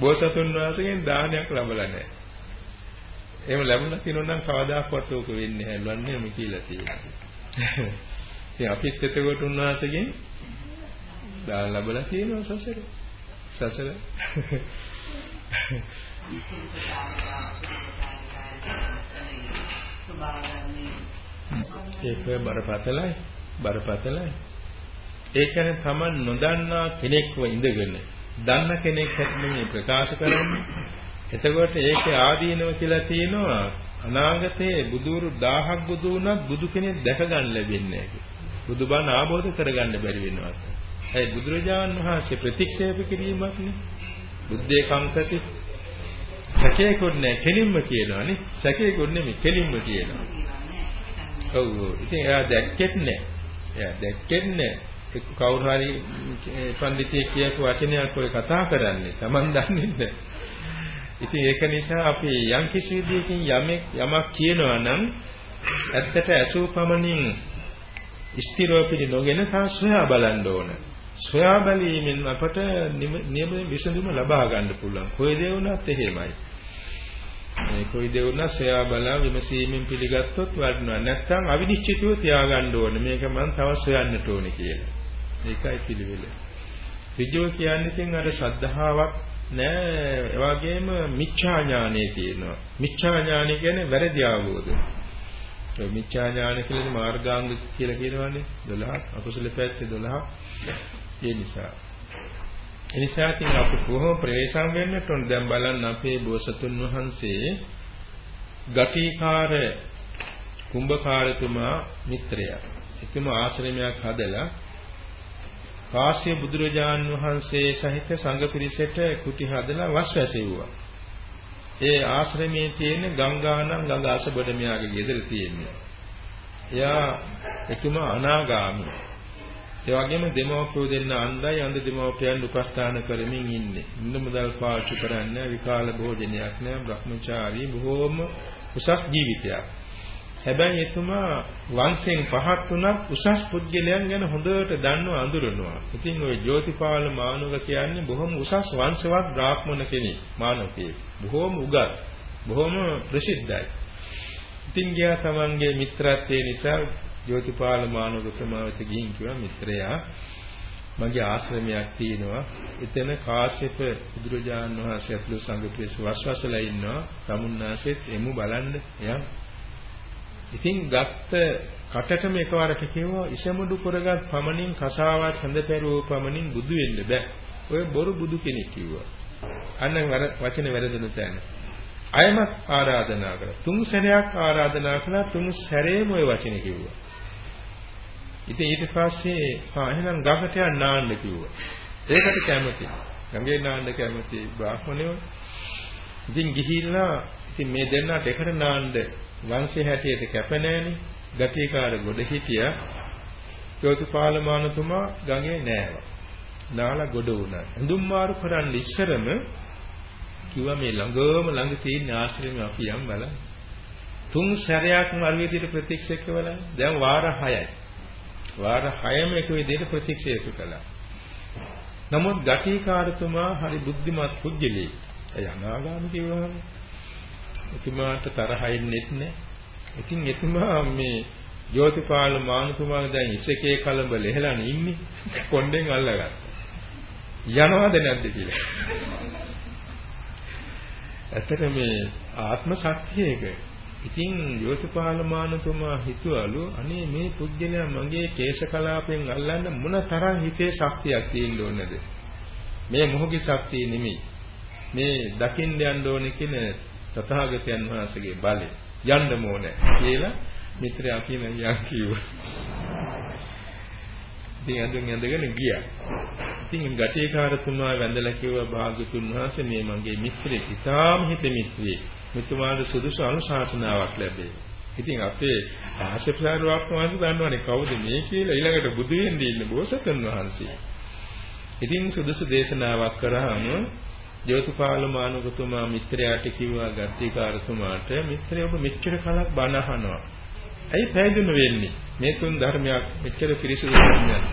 බෝසතුන් වහන්සේගෙන් දානයක් ලැබලා නැහැ. එහෙම ලැබුණා කියනොත් නම් කවදාකවත් ඕක වෙන්නේ නැහැ. ලන්නේ මේ කියලා තියෙනවා. <laughs> ඉතින් අපිත් එතකොට උන්වහන්සේගෙන් දාන ලැබලා තියෙනවා සසර. සසර. <laughs> ඒක බරපතලයි. බරපතලයි. ඒ කියන්නේ Taman නොදන්නා කෙනෙක්ව ඉඳගෙන දන්න කෙනෙක් හැටින් ප්‍රකාශ කරන්නේ. එතකොට ඒකේ ආදීනව කියලා තියෙනවා අනාගතයේ බුදුරු 1000ක් බුදු වුණත් බුදු කෙනෙක් දැක ගන්න ලැබෙන්නේ නැහැ. බුදුබණ ආબોධ කරගන්න බැරි වෙනවා. ඒ බුදුරජාණන් වහන්සේ ප්‍රතික්ෂේප කිරීමක් නේ. බුද්ධේ කංකති සැකේකුත් නැහැ කෙලින්ම කියනවානේ. සැකේකුත් නෙමෙයි කෙලින්ම කියනවා. ඔව් ඉතින් එයා දැක්කෙත් නැහැ. එයා දැක්කෙත් නැහැ. කවුරු හරි පඬිතියෙක් කියපු වචනයක් ඔය කතා කරන්නේ Taman දන්නේ නැහැ. ඉතින් ඒක නිසා අපි යම් කිසි විදියකින් යමෙක් යමක් කියනවා නම් ඇත්තට ඇසූ පමණින් ස්ථිරව පිළි නොගෙන තා සොයා බලන්න ඕන. සොයා බැලීමෙන් අපට නියම විසඳුම ලබා ගන්න පුළුවන්. කොයි දේ වුණත් එහෙමයි. මේ කොයි දේ වුණත් සොයා බලා විමසීමෙන් පිළිගත්තොත් වඩනවා. නැත්නම් අවිනිශ්චිතව තියාගන්න ඕනේ. මේක මම තව සොයන්නට ඕනේ කියලා. ඒකයි පිළිවෙල. ඍජුව කියන්නේ ඉතින් අර ශ්‍රද්ධාවක් නෑ ඒ වගේම මිච්ඡා ඥානෙ තියෙනවා. මිච්ඡා ඥානෙ කියන්නේ වැරදි අවබෝධය. ඒ මිච්ඡා ඥාන කියන්නේ මාර්ගාංග කියලා කියනවානේ 12ක් අකුසල පැත්තේ 12ක්. ඒ නිසා ඒ නිසා ඉතින් අපි කොහොම ප්‍රවේශම් වෙන්නට ඕන දැන් බලන්න අපේ බෝසතුන් වහන්සේ ගටිකාර කුම්භකාරතුමා මිත්‍රයා. එකම ආශ්‍රමයක් හදලා කාශ්‍යප බුදුරජාන් වහන්සේ සහිත සංඝ පිරිසට කුටි හදලා වස් වැසෙව්වා. ඒ ආශ්‍රමයේ තියෙන ගංගානම් ගඟ අසබඩ මෙයාගේ ගෙදර තියෙන්නේ. එයා එතුම අනාගාමී. ඒ වගේම දෙමව්පියෝ දෙන්න අන්දයි අන්ද දෙමව්පියන් උපස්ථාන කරමින් ඉන්නේ. ඉන්න මුදල් පාවිච්චි කරන්නේ විකාල භෝජනයක් නෑ භ්‍රමචාරී බොහෝම උසස් ජීවිතයක්. හැබැයි එතුමා වංශයෙන් පහත් වුණත් උසස් පුද්ගලයන් ගැන හොඳට දන්නව අඳුරනවා. ඉතින් ওই ජෝතිපාල මානව කියන්නේ බොහොම උසස් වංශවත් බ්‍රාහ්මණ කෙනෙක් මානවකෙක්. බොහොම උගත්. බොහොම ප්‍රසිද්ධයි. ඉතින් ගියා තමන්ගේ මිත්‍රත්වයේ නිසා ජෝතිපාල මානවකතුමා වෙත ගිහින් කිව්වා මිත්‍රයා මගේ ආශ්‍රමයක් තියෙනවා. එතන කාශ්‍යප බුදුරජාණන් වහන්සේ ඇතුළු සංඝ පිරිස වස්වසලා ඉන්නවා. සමුන්නාසෙත් එමු බලන්න. එයා ඉතින් ගත්ත කටටම එකවරට කිව්වා ඉසමුඩු කරගත් පමණින් කසාවත් හඳපැරුව පමණින් බුදු වෙන්න බෑ. ඔය බොරු බුදු කෙනෙක් කිව්වා. අන්න වචන වැරදුන තැන. අයමත් ආරාධනා කළා. තුන් සැරයක් ආරාධනා කළා තුන් සැරේම ওই වචනේ කිව්වා. ඉතින් ඊට පස්සේ ආ එහෙනම් ගඟට යන්න නාන්න කිව්වා. ඒකට කැමති. ගඟේ නාන්න කැමති බ්‍රාහ්මණයෝ. ඉතින් ගිහිල්ලා ඉතින් මේ දෙන්නට එකට නාන්න වංශය හැටියට කැප නැහෙනේ. ගටිකාර ගොඩ හිටියා. ජෝතිපාලමානතුමා ගඟේ නෑවා. නාලා ගොඩ වුණා. හඳුම් මාරු කරන්න ඉස්සරම කිව්වා මේ ළඟම ළඟ තියෙන ආශ්‍රමය අපි යම් බලන්න. තුන් සැරයක්ම අර විදිහට ප්‍රතික්ෂේප කළා. දැන් වාර 6යි. වාර 6ම එක විදිහට ප්‍රතික්ෂේප කළා. නමුත් ගටිකාරතුමා හරි බුද්ධිමත් පුජ්‍යලී. එය අනාගාමී කිව්වහම එතුමාට තරහ එන්නේත් නැහැ. ඉතින් එතුමා මේ ජෝතිපාල මානුතුමාගේ දැන් ඉසකේ කලබල එහෙලානේ ඉන්නේ. කොණ්ඩෙන් අල්ලගත්තා. යනවද නැද්ද කියලා. ඇත්තට මේ ආත්ම ශක්තියක ඉතින් යෝතිපාල මානුතුමා හිතුවලු අනේ මේ පුජ්‍යලයා මගේ කේශ කලාපෙන් අල්ලන්න මොන තරම් හිතේ ශක්තියක් තියෙන්න ඕනද මේ මොහොගේ ශක්තිය නෙමෙයි මේ දකින්න යන්න ඕනේ කියන තථාගතයන් වහන්සේගේ බලය යන්න ඕනේ කියලා මිත්‍රයා කියන යක් කිව්වා. ඉතින් අඳුන් ඇඳගෙන ගියා. ඉතින් ගටේකාරතුමා වැඳලා කිව්වා භාග්‍යතුන් වහන්සේ මේ මගේ මිත්‍රෙක්. ඉතාම හිත මිත්‍රයෙක්. මෙතුමාට සුදුසු අනුශාසනාවක් ලැබේ. ඉතින් අපේ ආශිර්වාදයක් වහන්සේ දන්නවනේ කවුද මේ කියලා ඊළඟට බුදු වෙන්නේ ඉන්න බෝසතුන් වහන්සේ. ඉතින් සුදුසු දේශනාවක් කරාම ජෝතිපාල මානුකතුමා මිත්‍රයාට කිව්වා ගත්තිකාරතුමාට මිත්‍රය ඔබ මෙච්චර කලක් බණ අහනවා. ඇයි පැවිදිම වෙන්නේ? මේ තුන් ධර්මයක් මෙච්චර පිරිසිදු ධර්මයක්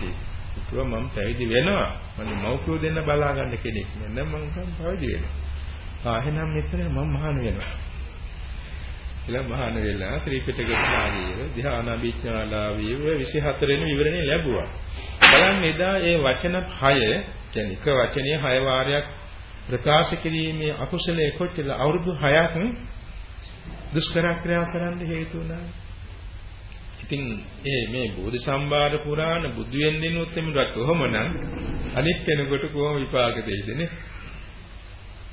තියෙනවා. මම පැවිදි වෙනවා. මම මෞඛ්‍යෝ දෙන්න බලා ගන්න කෙනෙක් නෑ. මම කම් පැවිදි වෙනවා. ආ එහෙනම් මෙතන මම මහාන වෙනවා. කියලා මහාන වෙලා ත්‍රිපිටක සාරීව ධ්‍යානාභිඥාලාවීව 24 වෙනි විවරණේ ලැබුවා. බලන්න එදා ඒ වචන 6 කියන්නේ එක වචනේ 6 වාරයක් ප්‍රකාශ කිරීමේ අකුසලයේ කොච්චර අවුරුදු 6ක් දුෂ්කර ක්‍රියා කරන්න හේතු වුණා. ඉතින් ඒ මේ බෝධි සම්භාර පුරාණ බුදු වෙන්නිනුත් එමුඩක් කොහොමනම්? අනිත් කෙනෙකුට කොහොම විපාක දෙයිදනේ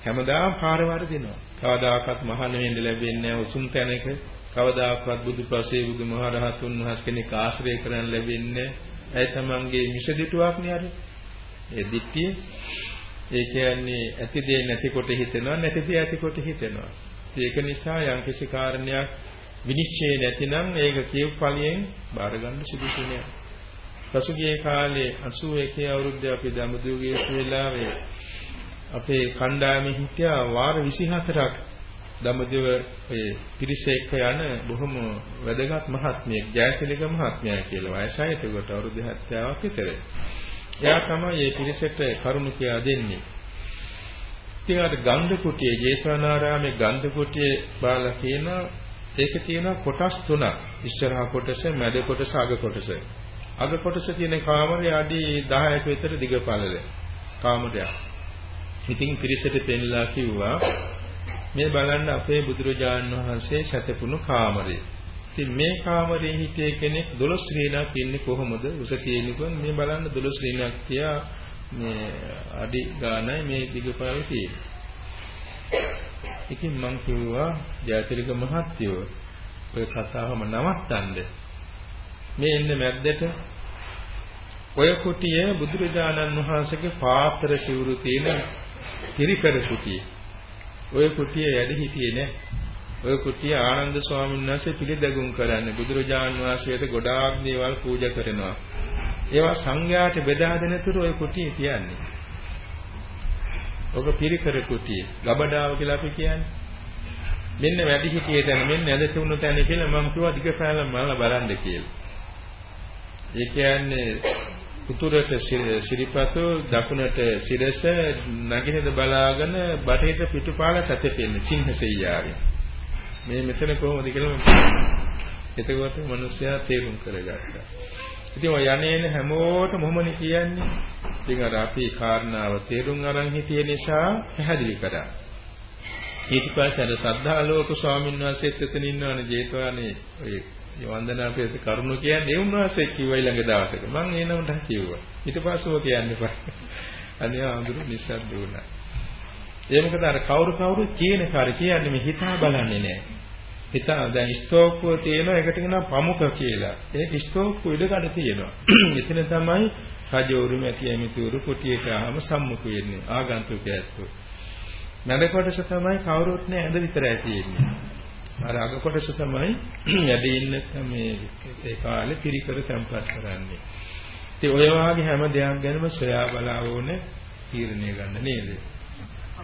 හැමදාම පාර වර්ධිනවා කවදාකවත් මහාන වෙන්න ලැබෙන්නේ නැහැ. උසුම් තැනක කවදාකවත් බුදුපසේ බුදුමහරහතුන් වහන්සේ කෙනෙක් ආශ්‍රය කරන් ලැබෙන්නේ ඇයි තමන්ගේ මිසදිටුවක් නේ අර? ඒ දිට්ඨිය ඒ කියන්නේ ඇති දේ නැති කොට හිතෙනවා නැති දේ ඇති කොට හිතෙනවා ඒක නිසා යම්කිසි කාරණයක් විනිශ්චය නැතිනම් ඒක කියු ඵලයෙන් බාර ගන්න සුදුසු නෑ. පසුගිය කාලේ 81 අවුරුද්දේ අපි දඹදිවගේ වෙලාවේ අපේ කණ්ඩායමේ හිටියා වාර 24ක් දඹදිව ඒ පිරිස එක්ක යන බොහොම වැදගත් මහත්මියෙක් ජයතිලක මහත්මයා කියලා වයසයි එතකොට අවුරුදු 70ක් විතර. එයා තමයි මේ පිරිසට කරුණු කියා දෙන්නේ. ඉතින් අර ගන්ධ කුටියේ ජේතවනාරාමේ ගන්ධ කුටියේ බාලා කියනවා ඒකේ තියෙනවා කොටස් තුනක්. ඉස්සරහා කොටස, මැද කොටස, අග කොටස. අග කොටස තියෙන කාමරය අඩි 10ක විතර දිග පළල. කාමරයක්. ඉතින් පිරිසට පෙන්ලා කිව්වා මේ බලන්න අපේ බුදුරජාණන් වහන්සේ සැතපුණු කාමරය. ඉතින් මේ කාමරේ හිටිය කෙනෙක් 12 ශ්‍රීණක් ඉන්නේ කොහොමද? උස තියෙනකන් මේ බලන්න 12 ශ්‍රීණක් තියා මේ අඩි ගානයි මේ දිගපළල තියෙන්නේ. ඉතින් මං කිව්වා ජයතිලක මහත්තයෝ ඔය කතාවම නවත්තන්න. මේ එන්නේ මැද්දට ඔය කුටිය බුදුරජාණන් වහන්සේගේ පාත්‍ර සිවුරු තියෙන පිරිකර කුටිය. ඔය කුටිය වැඩ හිටියේ නෑ. ඔය කුටිය ආනන්ද ස්වාමීන් වහන්සේ පිළිදැගුම් කරන්නේ බුදුරජාණන් වහන්සේට ගොඩාක් දේවල් පූජා කරනවා. ඒවා සංඝයාට බෙදා දෙන තුරු ඔය කුටිය කියන්නේ. ඔක පිරිකර කුටිය. ගබඩාව කියලා අපි කියන්නේ. මෙන්න වැඩි හිටියේ තැන මෙන්න ඇද තුණු තැන කියලා මම කිව්වා දිග පැනලා මම බලන්න කියලා. ඒ කියන්නේ උතුරට සිරිපතු දකුණට සිරස නගිනද බලාගෙන බටේට පිටුපාල සැතපෙන්නේ සිංහසෙයියාවේ. මේ මෙතන කොහොමද කියලා එතකොට මිනිස්සයා තේරුම් කරගත්තා. ඉතින් ඔය යන්නේන හැමෝටම මොහොමනේ කියන්නේ. ඉතින් අර අපි කාරණාව තේරුම් අරන් හිටිය නිසා පැහැදිලි කරා. ඊට පස්සේ අර සද්ධාලෝක ස්වාමීන් වහන්සේත් එතන ඉන්නවනේ ජේතවනේ ඔය වන්දනා අපේ කරුණ කියන්නේ ඒ උන්වහන්සේ කිව්වයි ළඟ දවසක. මම ඒ නමට කිව්වා. ඊට පස්සේ ඔය කියන්නේ පස්සේ. අනේ ආඳුරු නිස්සද්ද වුණා. ඒ මොකද අර කවුරු කවුරු කියන කාර්ය කියන්නේ මේ හිතා බලන්නේ නැහැ. හිතා දැන් ස්තෝක්කුව තියෙනවා ඒකට කියනවා පමුක කියලා. ඒක ස්තෝක්කුව ඉඩකඩ තියෙනවා. <clears throat> එතන තමයි රජවරු මැති ඇමතිවරු කුටියට ආවම සම්මුඛ වෙන්නේ ආගන්තුකයන්ට. මැද කොටස තමයි කවුරුත් නෑ ඇඳ විතරයි තියෙන්නේ. අර අග කොටස තමයි <clears throat> වැඩ ඉන්න මේ ඒ කාලේ පිරිකර තැම්පත් කරන්නේ. ඉතින් ඔය වාගේ හැම දෙයක් ගැනම සොයා බලා ඕනේ තීරණය ගන්න නේද?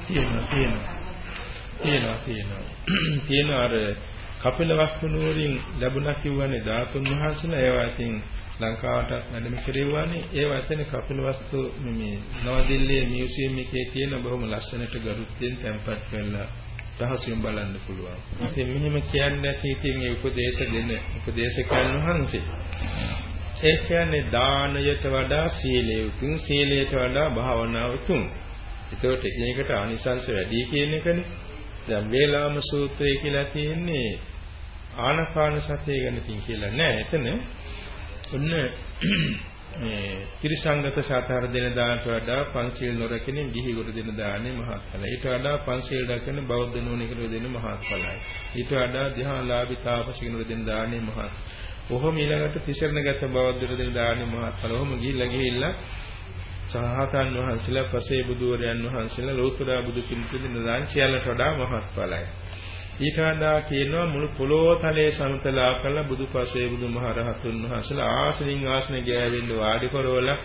තියෙනවා තියෙනවා. තියෙනවා තියෙනවා. <clears throat> තියෙනවා අර කපිල වස්තු නුවරින් ලැබුණා කියවනේ ධාතුන් වහන්සේලා ඒවා ඉතින් ලංකාවට වැඩම කෙරෙව්වානේ ඒවා එතන කපිල වස්තු මේ නවදිල්ලියේ මියුසියම් එකේ තියෙන බොහොම ලස්සනට ගරුත්වයෙන් තැන්පත් කරලා රහසියෙන් බලන්න පුළුවන්. ඉතින් මෙහෙම කියන්නේ නැති ඉතින් ඒ උපදේශ දෙන උපදේශකයන් වහන්සේ. ඒ කියන්නේ දානයට වඩා සීලය උතුම් සීලයට වඩා භාවනාව උතුම්. ඒතකොට එකිනෙකට ආනිසංස වැඩි කියන එකනේ. දැන් වේලාම සූත්‍රය කියලා තියෙන්නේ ආනපාන සතිය ගැන කියලා නෑ. එතන ඔන්න මේ ත්‍රිසංගත සතර දෙන දානට වඩා පංචශීල නොරකින ගිහි කොට දෙන දානේ මහත් ඵලයි. ඊට වඩා පංචශීල රැකෙන බෞද්ධ නෝනිකට දෙන මහත් ඵලයි. ඊට වඩා ධ්‍යානලාභී තාපසිකනට දෙන දානේ මහත්. ඔහොම ඊළඟට තිසරණගත බෞද්ධට දෙන දානේ මහත් ඵල. ඔහොම ගිහිල්ලා ගිහිල්ලා සහතන් වහන්සේලා පසේ බුදුවරයන් වහන්සේලා ලෝතර බුදු පිළිතුරු දෙන දාන සියල්ලට වඩා මහත් ඵලයි. ඊට වඩා කියනවා මුළු පොළොව තලයේ සමතලා කළ බුදුපසේ බුදුමහරහතුන් වහන්සේලා ආසනින් ආසන ගෑවෙන්න වාඩි කරවලා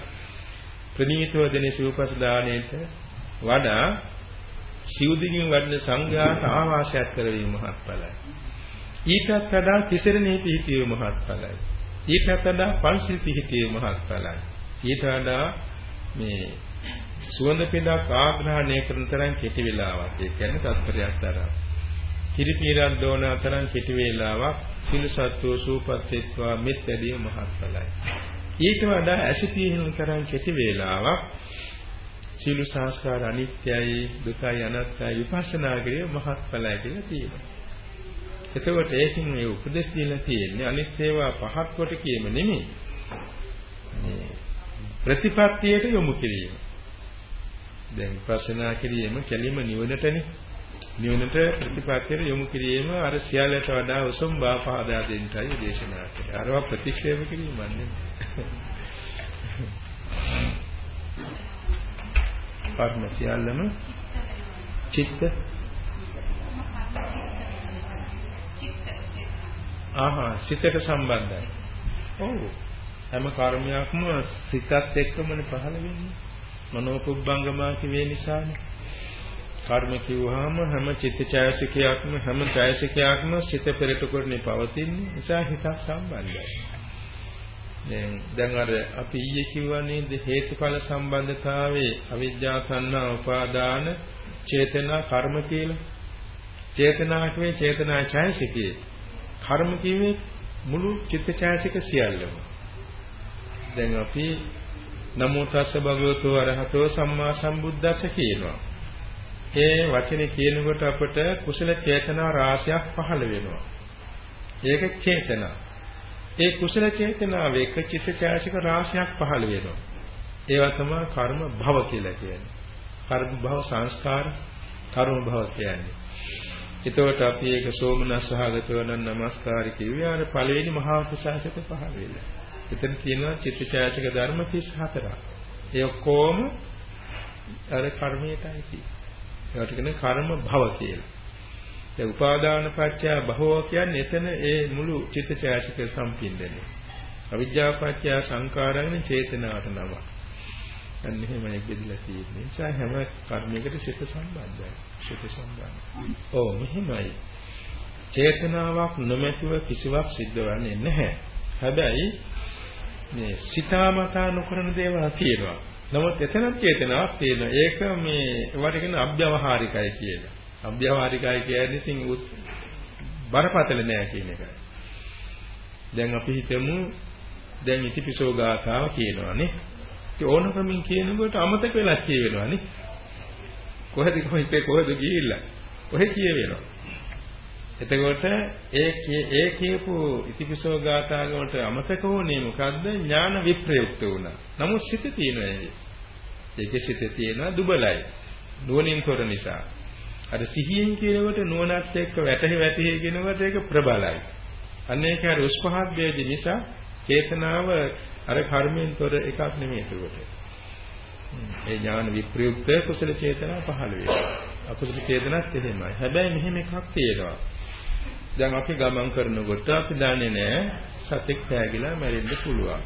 ප්‍රණීතව දෙන සිව්පස් දාණයට වඩා සිව්දිගින් වඩන සංඝයාට ආවාසයක් කරවීම මහත්ඵලයි. ඊටත් වඩා තිසරණේ පිහිටියේ මහත්ඵලයි. ඊටත් වඩා පංචිල් පිහිටියේ මහත්ඵලයි. ඊට වඩා මේ සුවඳ පිටක් ආග්‍රහණය කරන තරම් කෙටි වෙලාවක්. ඒ කියන්නේ තත්පරයක් තරම්. කිරිපීරක් දෝන අතරන් කෙටි වේලාවක් සිල් සත්වෝ සූපත් වෙත්වා මෙත් වැඩිම මහත්ඵලයි. ඊට වඩා ඇසිතීන තරම් කෙටි වේලාවක් සීල සංස්කාර අනිත්‍යයි දුකයි අනාත්තයි විපස්සනා කිරීම මහත්ඵලයි කියලා තියෙනවා. එතකොට ඒකින් මේ උපදේශ දීලා තියෙන්නේ අනිත් ඒවා පහත් කොට කියම නෙමෙයි. මේ ප්‍රතිපත්තියට යොමු කිරීම. දැන් විපස්සනා කිරීම කෙලිම නිවනටනේ නිවනට ප්‍රතිපත්තියට යොමු කිරීම අර සියල්ලට වඩා උසම් බාපාදා දෙන්නයි දේශනා කළේ. අරවා ප්‍රතික්ෂේප කිරීමක් නෙමෙයි. පර්ම සියල්ලම චිත්ත ආහා සිතට සම්බන්ධයි. ඔව්. හැම කර්මයක්ම සිතත් එක්කමනේ පහළ වෙන්නේ. මනෝපුබ්බංගමා කිවේ නිසානේ. කර්ම කිව්වහම හැම චිත්තචෛසිකයක්ම හැම චෛසිකයක්ම සිත පෙරට කරන්නේ පවතින්නේ නිසා හිතක් සම්බන්ධයි. දැන් දැන් අර අපි ඊයේ කිව්වනේ හේතුඵල සම්බන්ධතාවයේ අවිජ්ජා සංනා උපාදාන චේතනා කර්ම කියලා. චේතනා කියේ චේතනා චෛසිකයේ. කර්ම කියේ මුළු චිත්තචෛසික සියල්ලම. දැන් අපි නමෝ තස්ස භගවතු අරහතෝ සම්මා සම්බුද්දස්ස කියනවා. ඒ වචනේ කියනකොට අපට කුසල චේතනා රාශියක් පහළ වෙනවා. ඒක චේතනා. ඒ කුසල චේතනාව එක චිත්තචෛසික රාශියක් පහළ වෙනවා. ඒවා තමයි කර්ම භව කියලා කියන්නේ. කර්ම භව සංස්කාර කර්ම භව කියන්නේ. එතකොට අපි ඒක සෝමනස්සහගතව නම් নমස්කාර කිව්වේ අර පළවෙනි මහා කුසාසිත පහළ වෙලා. එතන තියෙනවා චිත්තචෛසික ධර්ම 34ක්. ඒ ඔක්කොම අර කර්මයටයි තියෙන්නේ. ඒකට කියන කර්ම භව කියලා. ඒ උපාදාන පත්‍ය භවෝ කියන්නේ එතන ඒ මුළු චිත්තචෛතසික සම්පින්දනේ. අවිජ්ජා පත්‍ය සංකාරයෙන් චේතනාවට නම. අන්න එහෙමයි බෙදලා තියෙන්නේ. ඒ නිසා හැම කර්මයකට සිත සම්බන්ධයි. සිත සම්බන්ධයි. ඔව් මෙහෙමයි. චේතනාවක් නොමැතිව කිසිවක් සිද්ධ වෙන්නේ නැහැ. හැබැයි මේ සිතාමතා නොකරන දේවල් තියෙනවා. නමුත් එතනත් චේතනාවක් තියෙනවා. ඒක මේ ඒවට කියන අභ්‍යවහාරිකයි කියලා. අභ්‍යවහාරිකයි කියන්නේ ඉතින් බරපතල නෑ කියන එකයි. දැන් අපි හිතමු දැන් ඉතිපිසෝ ගාථාව කියනවානේ. ඒ ඕනකමින් කියනකොට අමතක වෙලා කියවෙනවානේ. කොහෙද කොහෙද කොහෙද ගිහිල්ලා? කොහෙ කියවෙනවා? එතකොට ඒ ඒ කියපු ඉතිපිසෝ ගාථාවකට අමතක වුණේ මොකද්ද? ඥාන විප්‍රයුක්ත වුණා. නමුත් සිත තියෙනවා ඒකේ. ඒකේ සිත තියෙනවා දුබලයි. නුවණින් තොර නිසා. අර සිහියෙන් කියනකොට නුවණත් එක්ක වැටහි වැටහි කියනකොට ඒක ප්‍රබලයි. අන්න ඒක අර උස්පහත් වේදි නිසා චේතනාව අර කර්මයෙන් තොර එකක් නෙමෙයි ඒකට. ඒ ඥාන විප්‍රයුක්ත කුසල චේතනා පහළ වෙනවා. අකුසල චේතනත් එහෙමයි. හැබැයි මෙහෙම එකක් තියෙනවා. දැන් අපි ගමන් කරනකොට අපි දන්නේ නැහැ සතෙක් පෑගිලා මැරෙන්න පුළුවන්.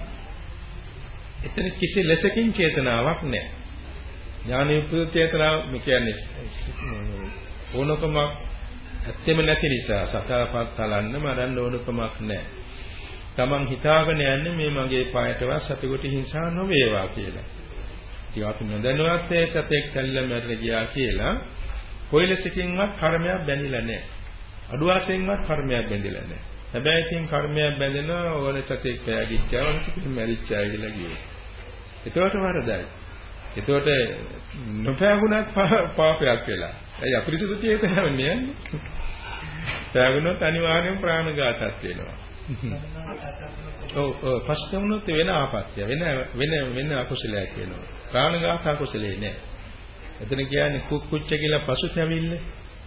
එතන කිසි ලෙසකින් චේතනාවක් නැහැ. ඥානයුක්ත චේතනාව මේ කියන්නේ ඕනකමක් ඇත්තෙම නැති නිසා සතාපත් තලන්න මරන්න ඕනකමක් නැහැ. Taman හිතාගෙන යන්නේ මේ මගේ පායටවත් සතෙකුට හිංසා නොවේවා කියලා. ඉතින් අපි නොදැනුවත් ඒ සතෙක් කල්ල මැරලා ගියා කියලා කොයිලසකින්වත් කර්මයක් බැඳිලා නැහැ. අඩුවාසෙන්වත් කර්මයක් බැඳිලා නැහැ. හැබැයි ඉතින් කර්මයක් බැඳෙනවා ඕන සතෙක් පෑගිච්චා ඕන සතෙක් මැරිච්චා කියලා කියනවා. ඒතකොට වරදයි. ඒතකොට නොපෑගුණත් පාපයක් වෙලා. ඇයි අපිරිසුදු හැමන්නේ යන්නේ? පෑගුණොත් අනිවාර්යෙන් ප්‍රාණඝාතත් වෙනවා. <laughs> ඔව් ඔව් ප්‍රශ්න වුණොත් වෙන ආපත්‍ය වෙන වෙන වෙන අකුසලයක් වෙනවා. ප්‍රාණඝාත අකුසලේ නෑ. එතන කියන්නේ කුක්කුච්ච කියලා පසුතැවිල්ල.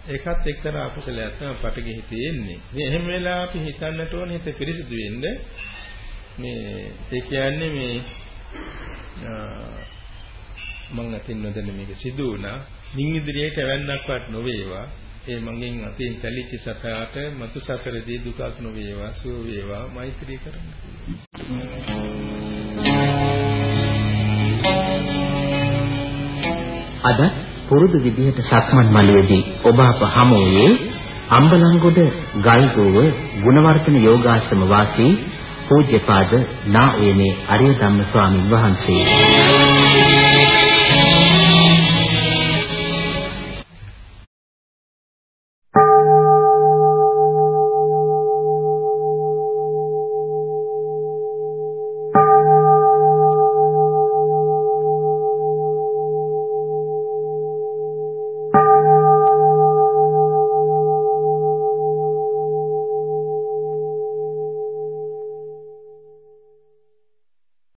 ඒකත් එක්තරා අකුසලයක් තමයි පටගෙ හිතේ එන්නේ. මේ එහෙම වෙලා අපි හිතන්නට ඕනේ හිත පිරිසිදු වෙන්න. මේ ඒ කියන්නේ මේ මම අතින් නොදැන මේක සිදු වුණා. මින් ඉදිරියට වැන්නක්වත් නොවේවා. ඒ මගෙන් අතින් තැලිච්ච සතාට මතු සතරදී දුකක් නොවේවා සුව වේවා මෛත්‍රී කරන්න. අද පුරුදු විදිහට සක්මන් මළුවේදී ඔබ අප හමුවේ අම්බලන්ගොඩ ගල්ගෝව ගුණවර්ධන යෝගාශ්‍රම වාසී පූජ්‍යපාද නා එමේ අරිය ධම්ම ස්වාමින් වහන්සේ.